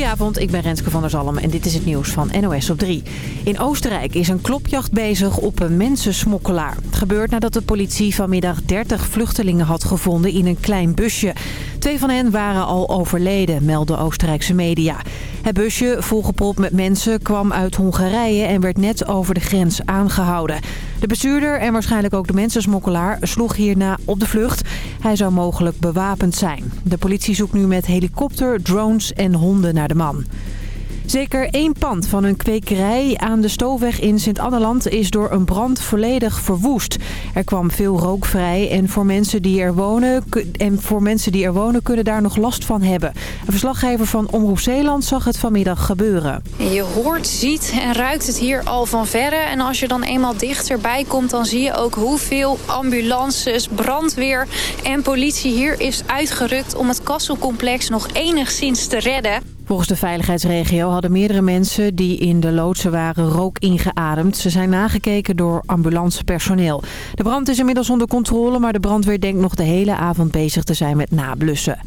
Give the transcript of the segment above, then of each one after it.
Goedenavond, ik ben Renske van der Zalm en dit is het nieuws van NOS op 3. In Oostenrijk is een klopjacht bezig op een mensensmokkelaar. Het gebeurt nadat de politie vanmiddag 30 vluchtelingen had gevonden in een klein busje. Twee van hen waren al overleden, melden Oostenrijkse media. Het busje, volgepropt met mensen, kwam uit Hongarije en werd net over de grens aangehouden. De bestuurder en waarschijnlijk ook de mensensmokkelaar sloeg hierna op de vlucht. Hij zou mogelijk bewapend zijn. De politie zoekt nu met helikopter, drones en honden naar de man. Zeker één pand van een kwekerij aan de Stoofweg in Sint-Anneland is door een brand volledig verwoest. Er kwam veel rook vrij en voor, mensen die er wonen, en voor mensen die er wonen kunnen daar nog last van hebben. Een verslaggever van Omroep Zeeland zag het vanmiddag gebeuren. Je hoort, ziet en ruikt het hier al van verre. En als je dan eenmaal dichterbij komt, dan zie je ook hoeveel ambulances, brandweer en politie hier is uitgerukt om het kasselcomplex nog enigszins te redden. Volgens de veiligheidsregio hadden meerdere mensen die in de loodsen waren rook ingeademd. Ze zijn nagekeken door ambulancepersoneel. De brand is inmiddels onder controle, maar de brandweer denkt nog de hele avond bezig te zijn met nablussen.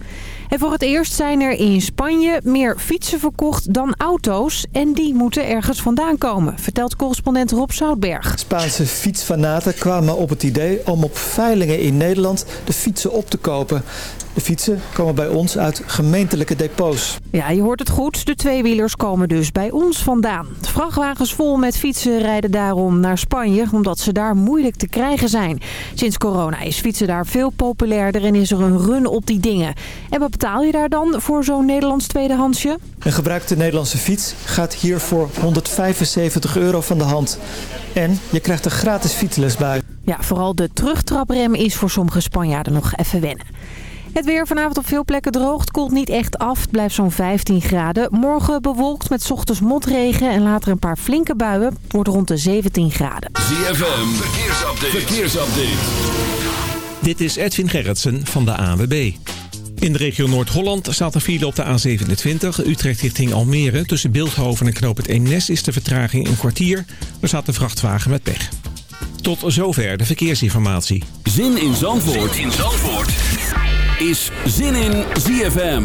En voor het eerst zijn er in Spanje meer fietsen verkocht dan auto's. En die moeten ergens vandaan komen, vertelt correspondent Rob Zoutberg. Spaanse fietsfanaten kwamen op het idee om op veilingen in Nederland de fietsen op te kopen. De fietsen komen bij ons uit gemeentelijke depots. Ja, je hoort het goed. De tweewielers komen dus bij ons vandaan. Vrachtwagens vol met fietsen rijden daarom naar Spanje, omdat ze daar moeilijk te krijgen zijn. Sinds corona is fietsen daar veel populairder en is er een run op die dingen. En wat betaal je daar dan voor zo'n Nederlands tweedehandsje? Een gebruikte Nederlandse fiets gaat hier voor 175 euro van de hand. En je krijgt er gratis fietsles bij. Ja, vooral de terugtraprem is voor sommige Spanjaarden nog even wennen. Het weer vanavond op veel plekken droogt, koelt niet echt af. Het blijft zo'n 15 graden. Morgen bewolkt met ochtends motregen en later een paar flinke buien. wordt rond de 17 graden. ZFM, verkeersupdate. verkeersupdate. Dit is Edwin Gerritsen van de ANWB. In de regio Noord-Holland staat een file op de A27, Utrecht richting Almere. Tussen Beeldhoven en Knoop het Eemnes is de vertraging een kwartier. Er staat een vrachtwagen met pech. Tot zover de verkeersinformatie. Zin in Zandvoort, zin in Zandvoort. Is Zin in ZFM.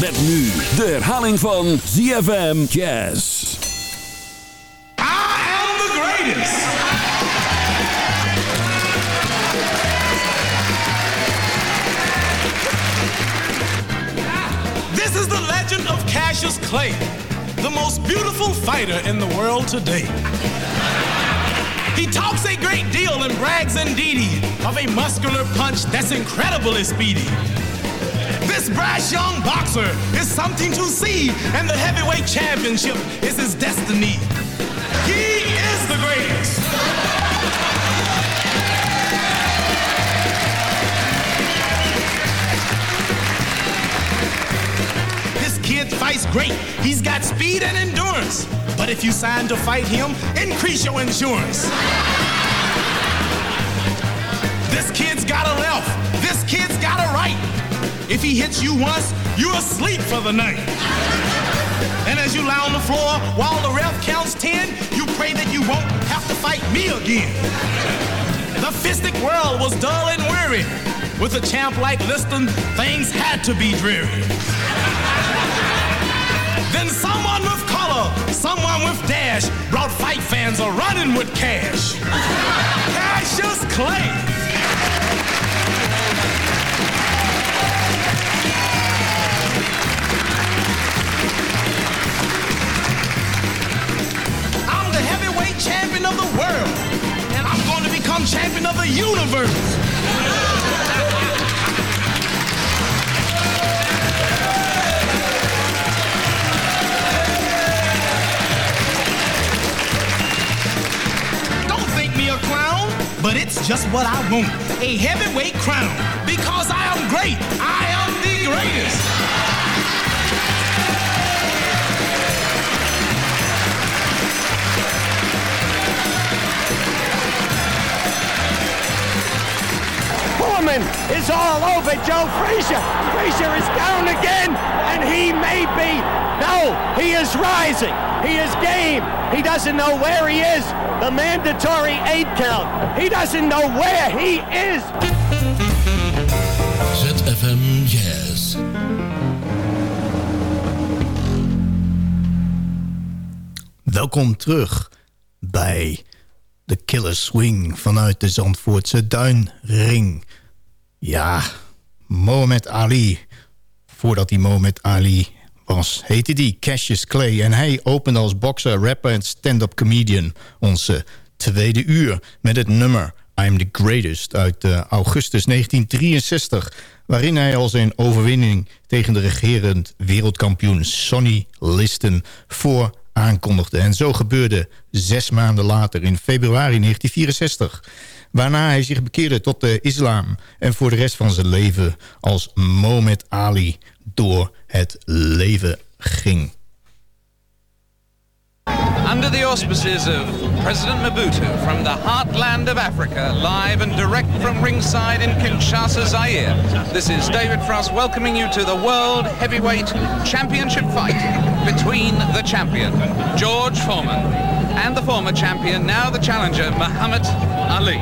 Met nu de herhaling van ZFM Jazz. I am the greatest. This is the legend of Cassius Clay, the most beautiful fighter in the world today. He talks a great deal and brags indeedy of a muscular punch that's incredibly speedy. This brash young boxer is something to see, and the heavyweight championship is his destiny. He is the greatest. This kid fights great. He's got speed and endurance. But if you sign to fight him, increase your insurance. This kid's got a left. This kid's got a right. If he hits you once, you're asleep for the night. And as you lie on the floor while the ref counts 10, you pray that you won't have to fight me again. The fistic world was dull and weary. With a champ like Liston, things had to be dreary. Someone with dash, brought fight fans a running with cash. Cassius Clay. I'm the heavyweight champion of the world, and I'm going to become champion of the universe. But it's just what I want. A heavyweight crown. Because I am great. I am the greatest. Foreman is all over Joe Frazier. Frazier is down again, and he may be. No, he is rising. He is game. He doesn't know where he is. The mandatory eight count. He doesn't know where he is. ZFM Jazz. Welkom terug bij de Killer Swing vanuit de Zandvoortse Duinring. Ja, Mohamed Ali. Voordat hij Mohamed Ali was, heette die Cassius Clay. En hij opende als bokser, rapper en stand-up comedian onze tweede uur met het nummer I'm the Greatest uit uh, augustus 1963... waarin hij al zijn overwinning tegen de regerend wereldkampioen Sonny Liston voor aankondigde. En zo gebeurde zes maanden later in februari 1964... waarna hij zich bekeerde tot de islam... en voor de rest van zijn leven als Mohammed Ali door het leven ging. Under the auspices of President Mobutu from the heartland of Africa, live and direct from ringside in Kinshasa, Zaire, this is David Frost welcoming you to the World Heavyweight Championship fight between the champion, George Foreman, and the former champion, now the challenger, Muhammad Ali.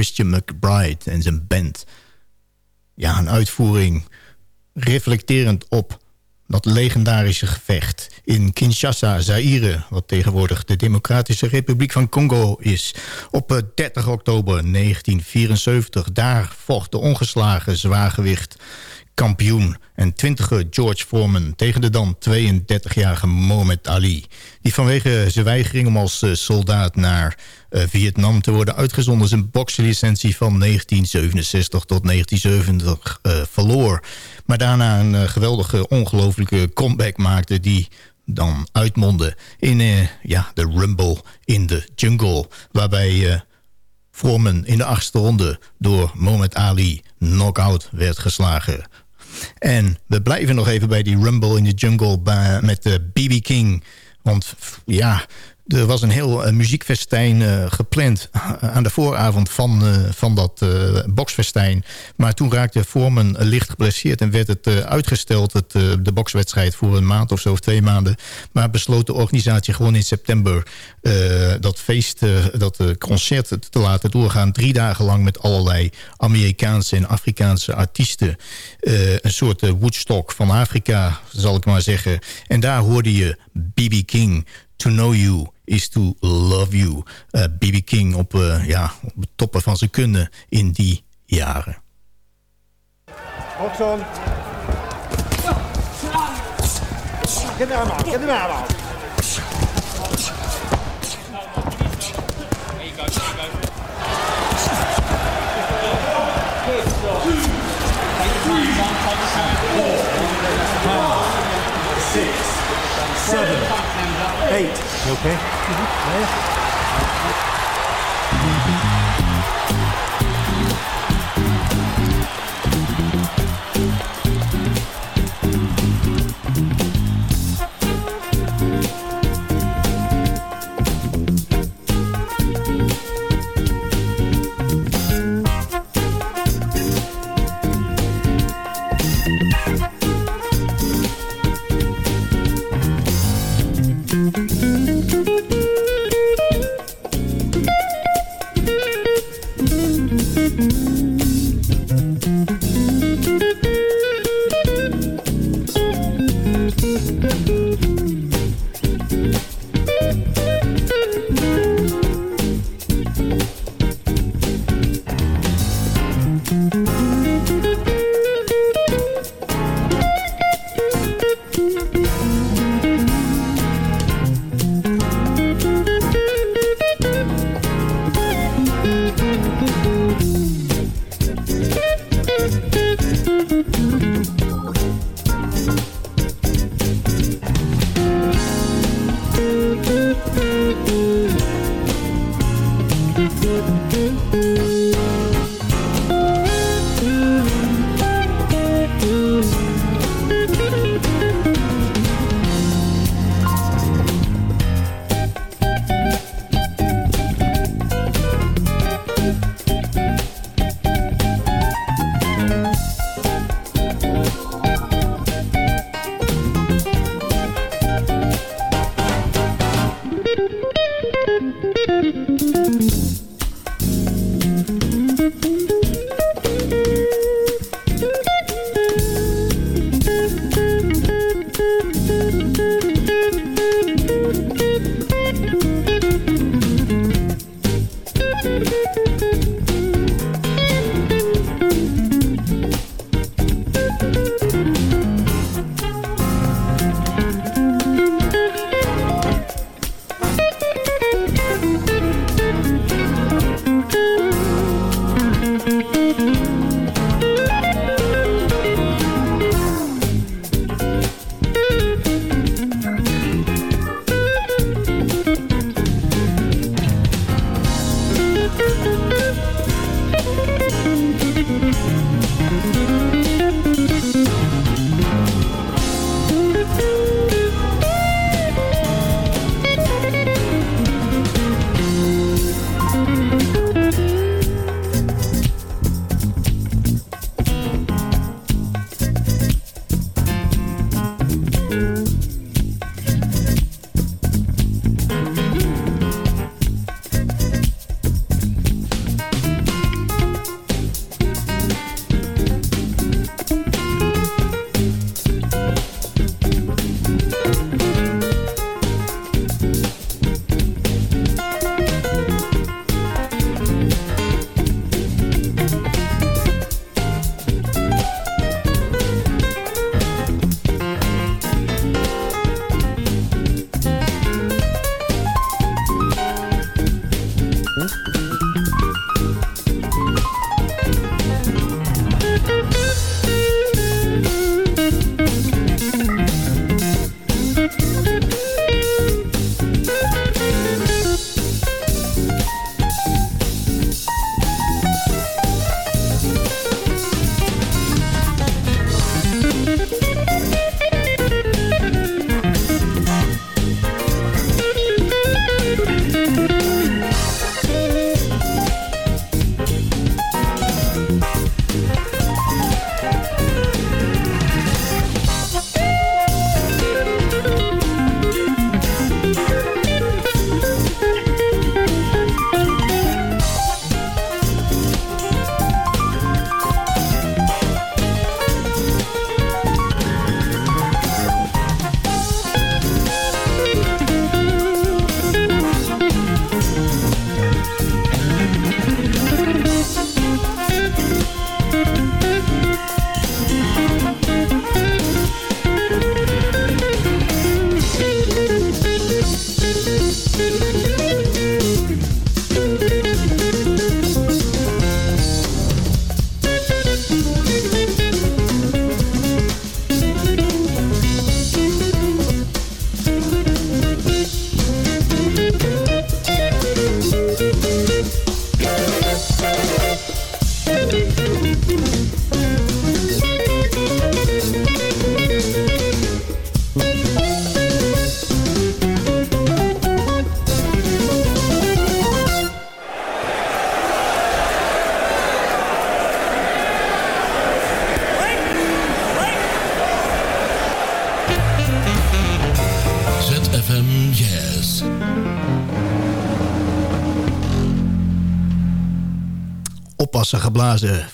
Christian McBride en zijn band. Ja, een uitvoering reflecterend op dat legendarische gevecht in Kinshasa, Zaire... wat tegenwoordig de Democratische Republiek van Congo is. Op 30 oktober 1974, daar vocht de ongeslagen zwaargewicht kampioen en twintiger George Foreman... tegen de dan 32-jarige Mohamed Ali... die vanwege zijn weigering om als eh, soldaat naar eh, Vietnam te worden uitgezonden... zijn bokslicentie van 1967 tot 1970 eh, verloor. Maar daarna een geweldige, ongelofelijke comeback maakte... die dan uitmondde in ja, de Rumble in the Jungle... waarbij Foreman in de achtste ronde door Mohamed Ali knockout werd geslagen. En we blijven nog even bij die Rumble in the Jungle met de BB King. Want ja, er was een heel uh, muziekfestijn uh, gepland aan de vooravond van, uh, van dat boksfestijn. Maar toen raakte Foreman licht geblesseerd en werd het uitgesteld, het, de bokswedstrijd, voor een maand of zo, of twee maanden. Maar besloot de organisatie gewoon in september dat feest, dat concert te laten doorgaan. Drie dagen lang met allerlei Amerikaanse en Afrikaanse artiesten. een soort Woodstock van Afrika, zal ik maar zeggen. En daar hoorde je B.B. King, To Know You is to Love You. Uh, B.B. King op, uh, ja, op de toppen van zijn kunde in die jaren. Box on. Get the arm out. Get the arm out. Six, seven, eight. You okay? oppassen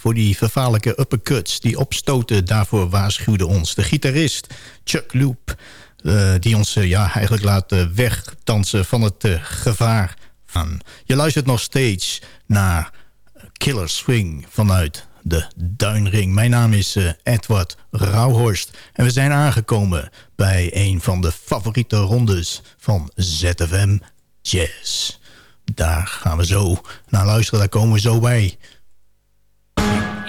voor die vervaarlijke uppercuts. Die opstoten, daarvoor waarschuwde ons de gitarist Chuck Loop. eh, die ons eh, ja, eigenlijk laat eh, wegdansen van het gevaar. Van. Je luistert nog steeds naar Killer Swing vanuit de Duinring. Mijn naam is Edward Rauhorst. En we zijn aangekomen bij een van de favoriete rondes van ZFM Jazz. Daar gaan we zo naar luisteren, daar komen we zo bij.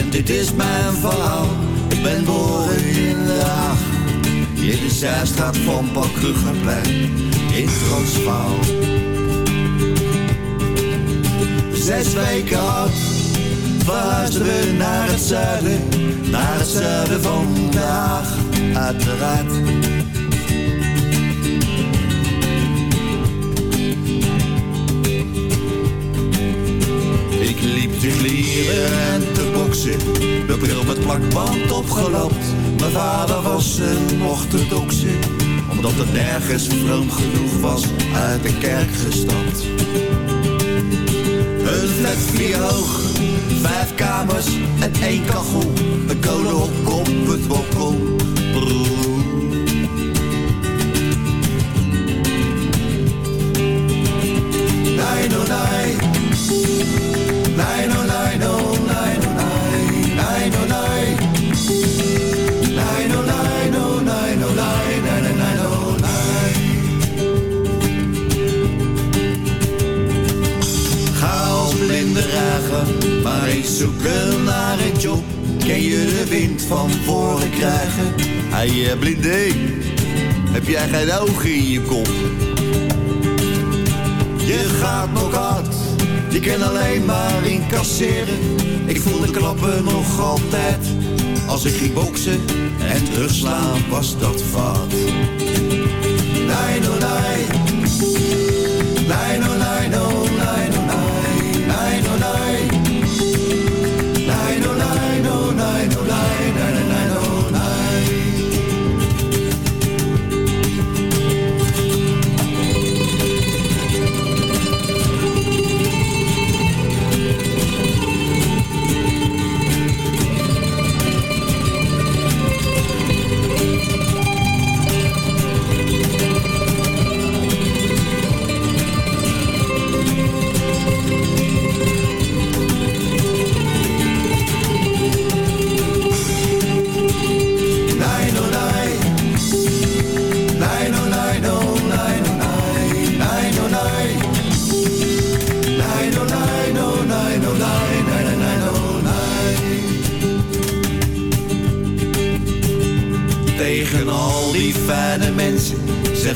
en dit is mijn verhaal. Ik ben geboren in Den Haag, in de zijstraat van Paul Krugerplein, in Transvaal. Zes weken oud, verhuisden we naar het zuiden, naar het zuiden van Den Haag, uiteraard. Te klieren en te boksen, de bril met plakband opgelapt. Mijn vader was een orthodoxe, omdat het nergens vroom genoeg was, uit de kerk gestapt. Een flat vier hoog, vijf kamers en één kachel, een kolenhok op het balkon. Nee, nee. Zoeken naar een job. Ken je de wind van voren krijgen? Hey, eh, blinde, heb jij geen ogen in je kop? Je gaat nog je kan alleen maar incasseren. Ik voel de klappen nog altijd. Als ik ging boksen en terugslaan was dat fout. Nee, nee. Nee, nee,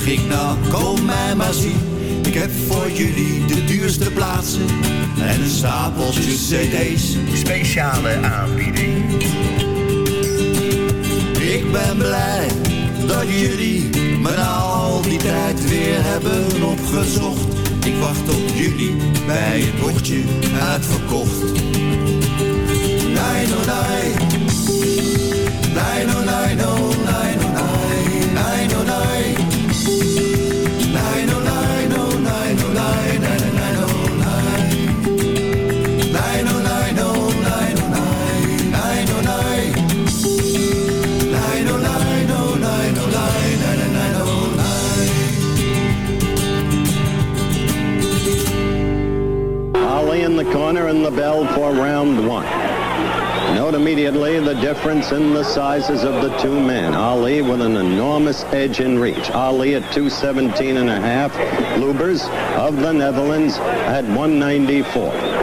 zeg ik nou, kom mij maar zien. Ik heb voor jullie de duurste plaatsen en een stapeltje cd's. Speciale aanbieding. Ik ben blij dat jullie me na al die tijd weer hebben opgezocht. Ik wacht op jullie bij het bordje uitverkocht. Nee, no, nee. Nee, no, nee, no, In the corner and the bell for round one. Note immediately the difference in the sizes of the two men. Ali with an enormous edge in reach. Ali at 217 and a half. Lubers of the Netherlands at 194.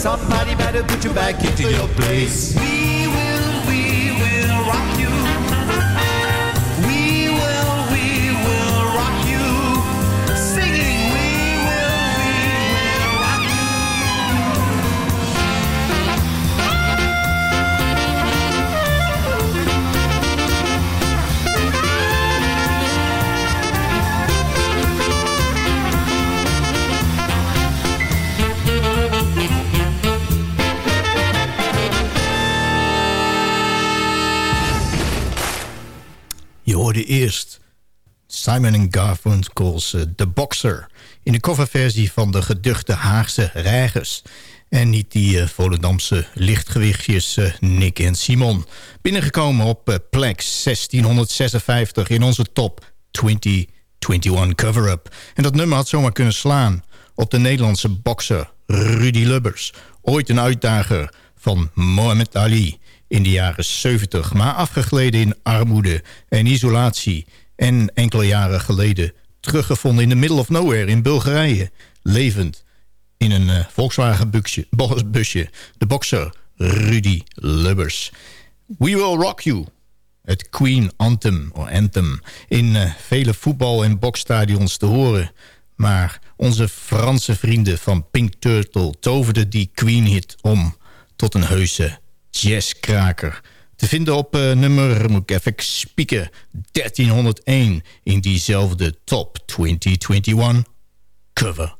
Somebody better put you back into your place. Simon Garfunkel's eh, The Boxer... in de coverversie van de geduchte Haagse Reigers... en niet die eh, Volendamse lichtgewichtjes eh, Nick en Simon. Binnengekomen op plek 1656 in onze top 2021 cover-up. En dat nummer had zomaar kunnen slaan op de Nederlandse bokser Rudy Lubbers. Ooit een uitdager van Muhammad Ali in de jaren 70... maar afgegleden in armoede en isolatie... en enkele jaren geleden teruggevonden in de middle of nowhere in Bulgarije... levend in een eh, Volkswagen busje. De bokser Rudy Lubbers. We Will Rock You. Het Queen Anthem, of Anthem in eh, vele voetbal- en boksstadions te horen. Maar onze Franse vrienden van Pink Turtle toverden die Queen-hit om tot een heuse jazzkraker. Te vinden op eh, nummer, moet ik even spieken, 1301 in diezelfde top 2021 cover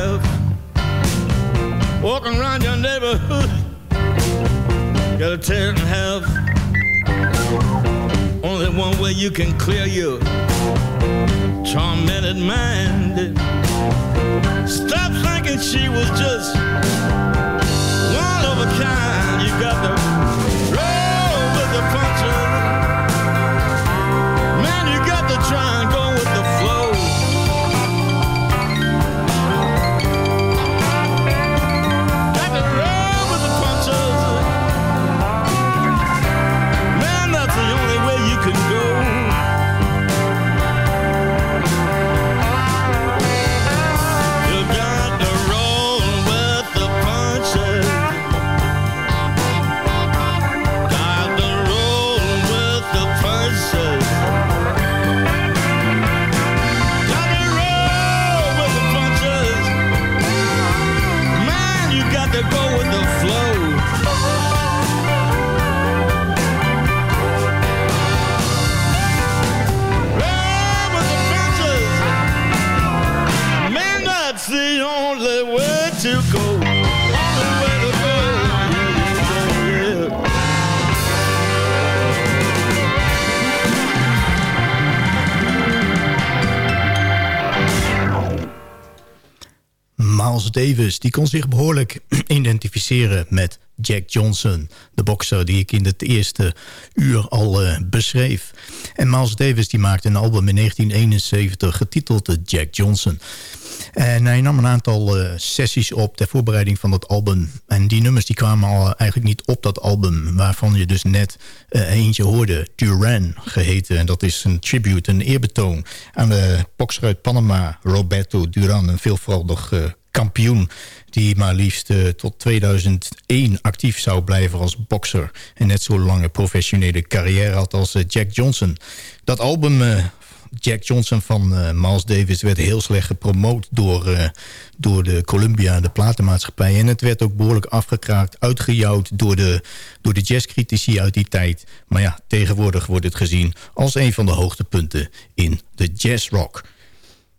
yourself walking around your neighborhood. Got a ten and a half. Only one way you can clear your tormented mind. Stop thinking she was just one of a kind. You got the roll with the punches. Miles Davis. Die kon zich behoorlijk identificeren met Jack Johnson. De bokser die ik in het eerste uur al eh, beschreef. En Miles Davis die maakte een album in 1971 getiteld Jack Johnson. En hij nam een aantal eh, sessies op ter voorbereiding van dat album. En die nummers die kwamen al eh, eigenlijk niet op dat album... waarvan je dus net eentje hoorde, Duran geheten. En dat is een tribute, een eerbetoon aan de bokser uit Panama... Roberto Duran, een veelvoudig kampioen die maar liefst uh, tot 2001 actief zou blijven als bokser... en net zo'n lange professionele carrière had als uh, Jack Johnson. Dat album uh, Jack Johnson van Miles Davis werd heel slecht gepromoot door, door de Columbia, de platenmaatschappij. En het werd ook behoorlijk afgekraakt, uitgejouwd door de, door de jazzcritici uit die tijd. Maar ja, tegenwoordig wordt het gezien als een van de hoogtepunten in de jazzrock.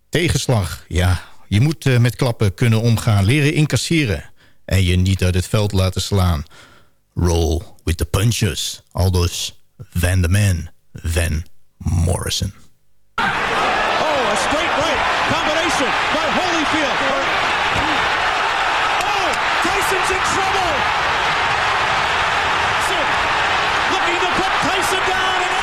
Tegenslag, ja, je moet uh, met klappen kunnen omgaan, leren incasseren en je niet uit het veld laten slaan. Roll with the punches, aldus Van the Man, Van Morrison. Oh, a straight right combination by Holyfield. Oh, Tyson's in trouble. Looking to put Tyson down and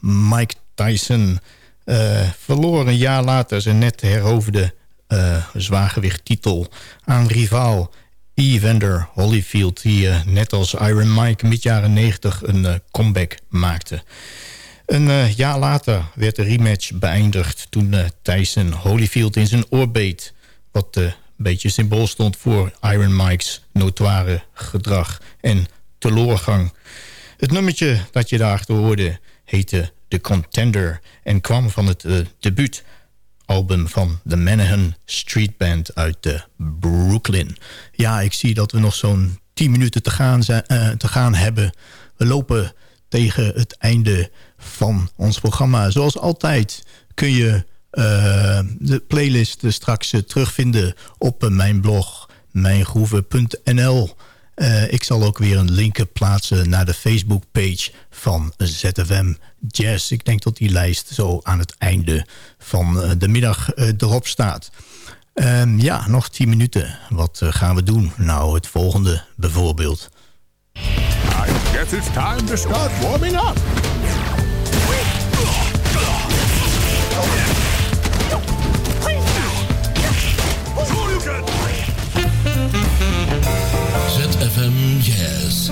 Mike Tyson... eh, verloor een jaar later zijn net heroverde eh zwaargewichttitel aan rivaal Evander Holyfield... die eh, net als Iron Mike mid jaren 90 een comeback maakte. Een jaar later werd de rematch beëindigd toen Tyson Holyfield in zijn oor beet... wat een beetje symbool stond voor Iron Mike's notoire gedrag en teloorgang. Het nummertje dat je daarachter hoorde heette The Contender... en kwam van het eh, debuutalbum van de Manahan Street Band uit eh, Brooklyn. Ja, ik zie dat we nog zo'n 10 minuten te gaan, eh, te gaan hebben. We lopen tegen het einde van ons programma. Zoals altijd kun je de playlist straks terugvinden op mijn blog mijngroeven.nl. Eh, ik zal ook weer een link plaatsen naar de Facebook-page van ZFM Jazz. Ik denk dat die lijst zo aan het einde van eh, de middag eh, erop staat. Ehm, ja, nog 10 minuten. Wat gaan we doen? Nou, het volgende bijvoorbeeld. I guess it's time to start warming up. Jazz.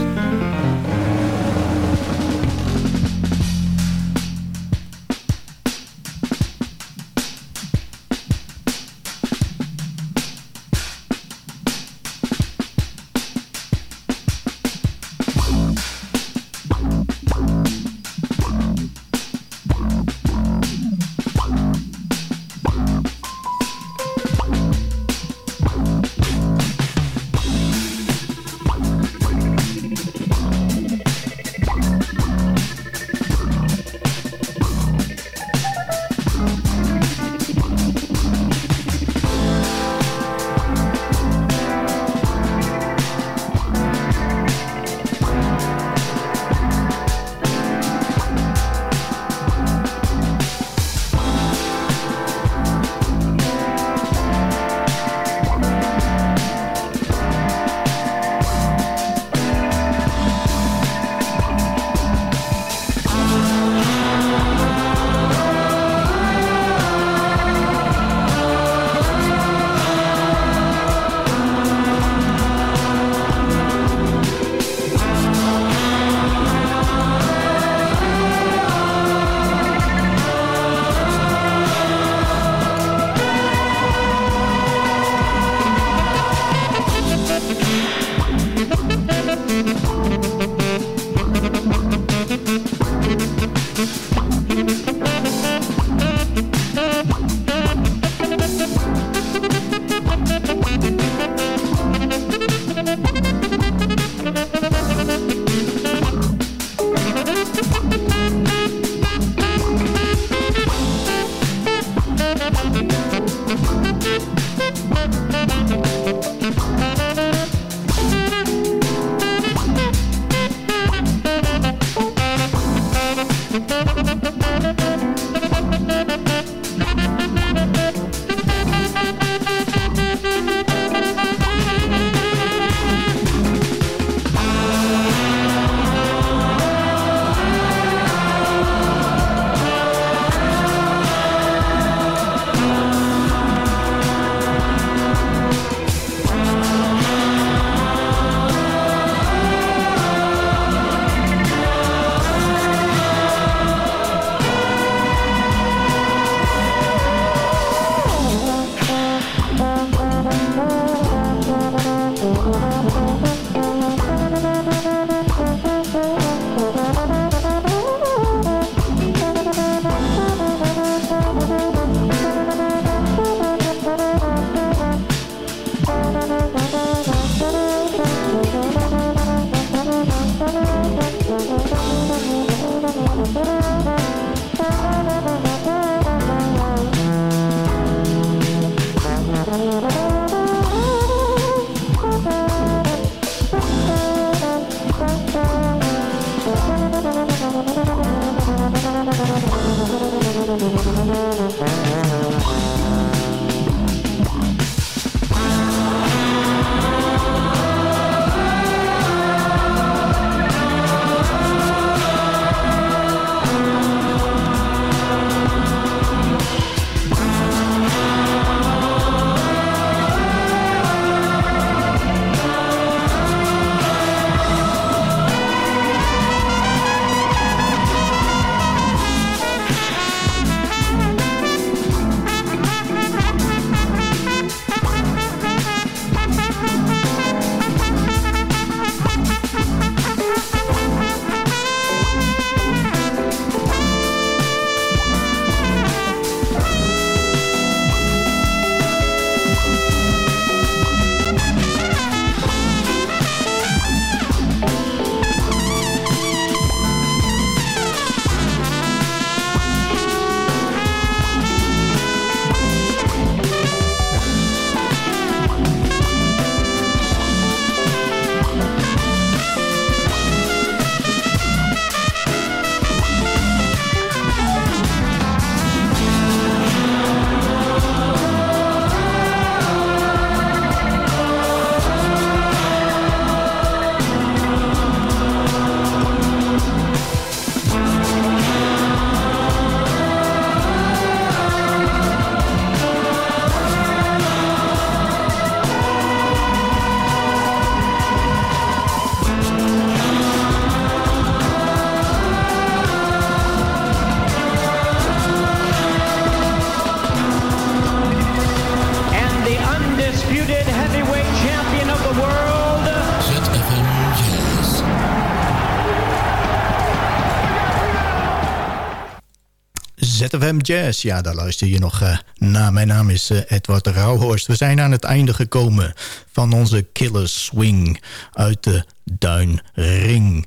Jazz. Ja, daar luister je nog uh, naar. Mijn naam is uh, Edward Rauhorst. We zijn aan het einde gekomen van onze Killer Swing uit de Duinring.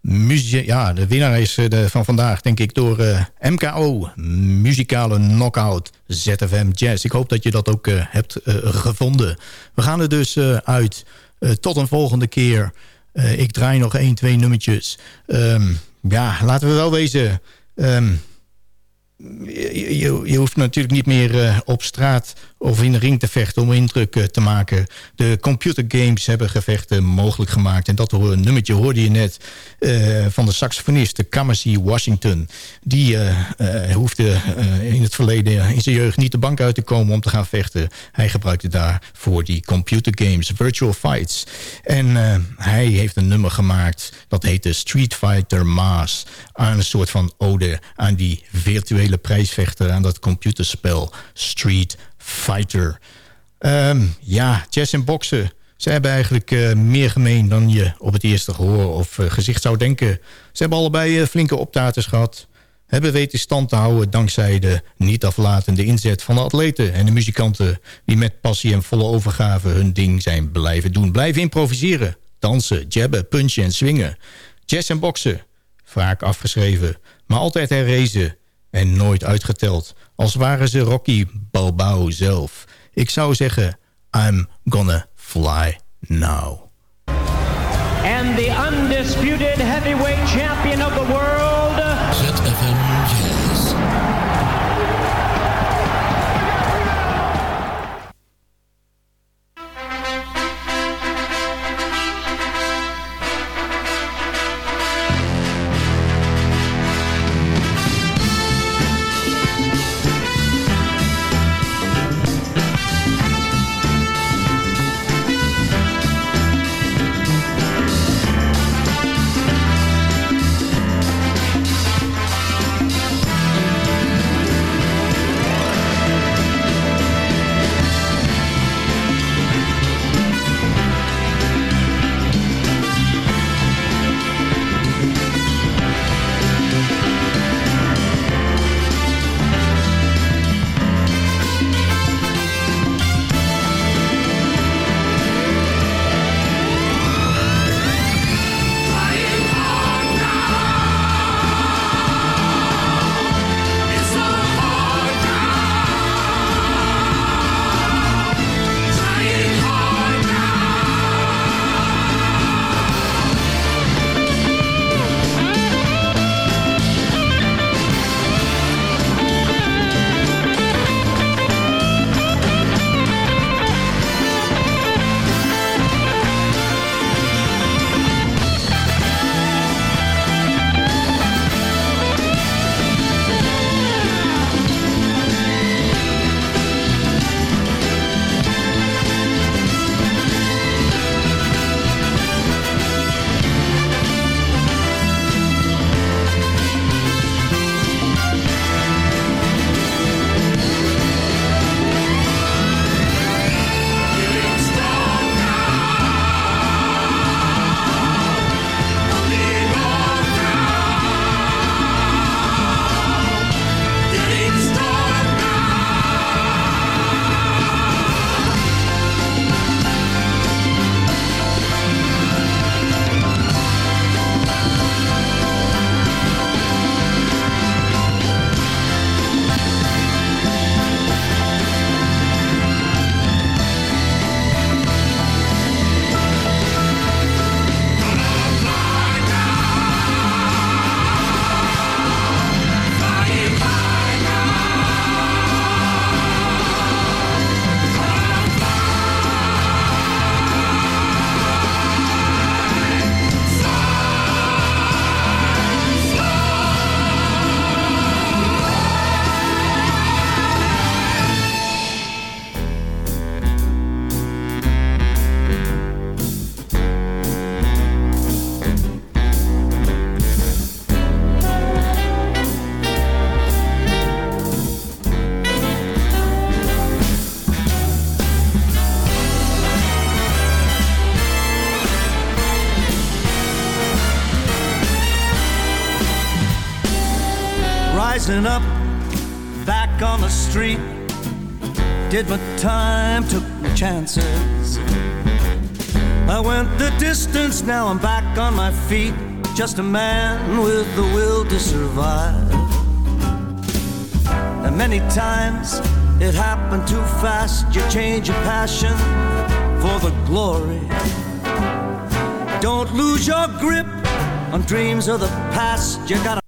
Muzie ja, de winnaar is de, van vandaag, denk ik, door MKO. Muzikale Knockout ZFM Jazz. Ik hoop dat je dat ook hebt gevonden. We gaan er dus uit. tot een volgende keer. ik draai nog één, twee nummertjes. Um, ja, laten we wel wezen... Um, je, je, hoeft natuurlijk niet meer uh, op straat of in de ring te vechten om indruk uh, te maken. De computergames hebben gevechten mogelijk gemaakt. En dat nummertje hoorde je net uh, van de saxofonist, Kamasi Washington. Die hoefde in het verleden in zijn jeugd niet de bank uit te komen om te gaan vechten. Hij gebruikte daarvoor die computergames, virtual fights. En hij heeft een nummer gemaakt dat heette Street Fighter Maas. Aan een soort van ode aan die virtuele prijsvechter, aan dat computerspel Street Fighter. Um, ja, chess en boksen. Ze hebben eigenlijk uh, meer gemeen dan je op het eerste gehoor of uh, gezicht zou denken. Ze hebben allebei uh, flinke optaters gehad. Hebben weten stand te houden dankzij de niet aflatende inzet van de atleten en de muzikanten... die met passie en volle overgave hun ding zijn blijven doen. Blijven improviseren, dansen, jabben, punchen en swingen. Jazz en boksen, vaak afgeschreven, maar altijd herrezen en nooit uitgeteld. Als waren ze Rocky Balboa zelf. Ik zou zeggen, I'm gonna fly now. And the undisputed heavyweight champion of the world... ZFM time, took my chances. I went the distance, now I'm back on my feet. Just a man with the will to survive. And many times it happened too fast. You change your passion for the glory. Don't lose your grip on dreams of the past. You gotta.